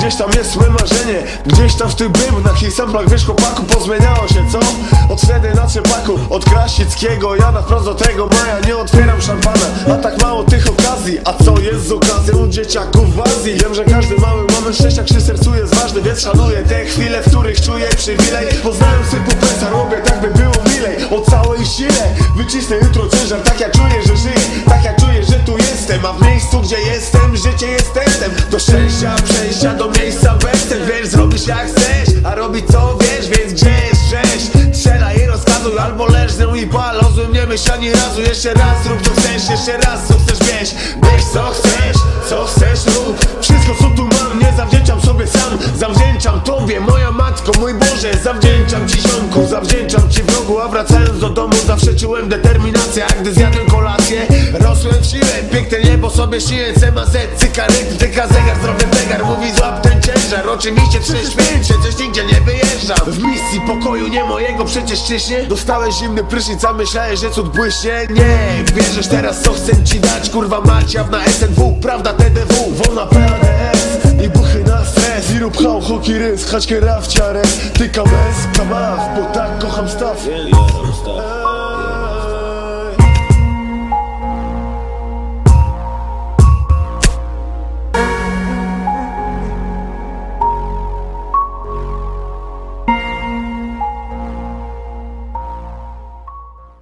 Gdzieś tam jest złe marzenie Gdzieś tam w tych bębnach i samplach Wiesz chłopaku pozmieniało się co? Od wtedy na trzepaku Od Krasickiego Jada wprost do tego maja Nie otwieram szampana A tak mało tych okazji A co jest z okazją dzieciaków w Azji? Wiem, że każdy mały moment szczęścia Krzy sercu jest ważny Więc szanuję te chwile, w których czuję przywilej Poznałem sypu presa Robię tak by było milej O całej sile Wycisnę jutro ciężar Tak jak Życie jest testem. Do szczęścia, przejścia do miejsca bestem Wiesz, zrobisz jak chcesz A robić co wiesz, więc gdzie jest rzeź? Strzelaj i rozkazuj Albo leż i pal O nie myśl ani razu. Jeszcze raz rób co chcesz Jeszcze raz co chcesz wiesz Wiesz co chcesz, co chcesz rób. Wszystko co tu mam Zawdzięczam tobie, moja matko, mój Boże. Zawdzięczam ci ziomku, zawdzięczam ci wrogu A wracając do domu zawsze czułem determinację. A gdy zjadłem kolację, rosłem w siłę. Piękne niebo sobie śnię, CMZ, cykaryt Tyka zegar, zdrowy zegar, mówi złap ten ciężar. Oczywiście trzeźwień, przecież nigdzie nie wyjeżdżam. W misji pokoju nie mojego przecież czyśnie Dostałeś zimny prysznic, a myślałeś, że cud błyśnie. Nie, wierzysz teraz co chcę ci dać Kurwa Maciaw na SNW, prawda TDW Wolna PADS hoki, rys, chaćkę raf, ciarek Tyka bez, kamaw, bo tak kocham staw.